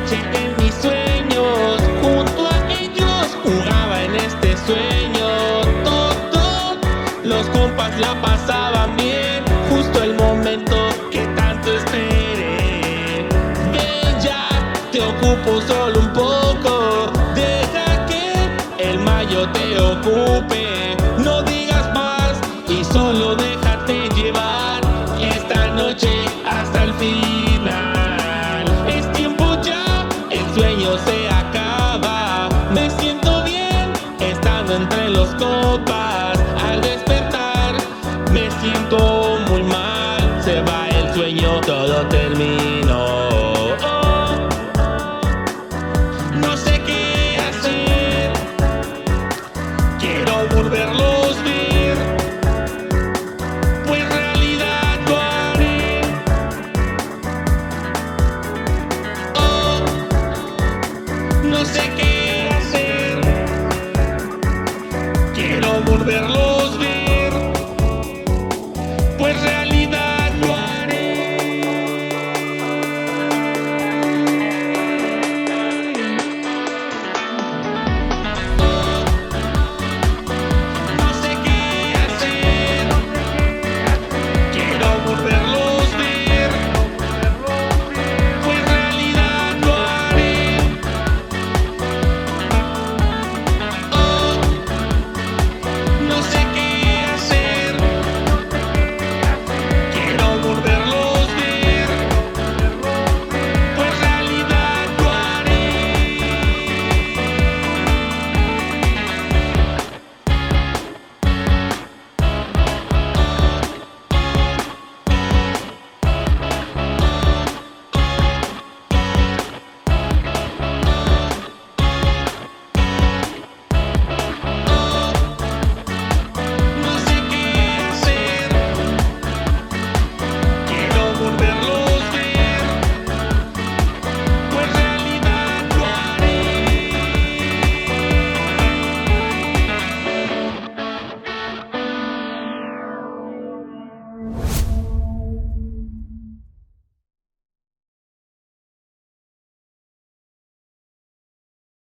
noche en mis sueños, junto a ellos jugaba en este sueño. Todos los compas la pasaban bien, justo el momento que tanto esperé. Bella, te ocupo se acaba. Me siento bien estando entre los copas. Al despertar, me siento morderlo.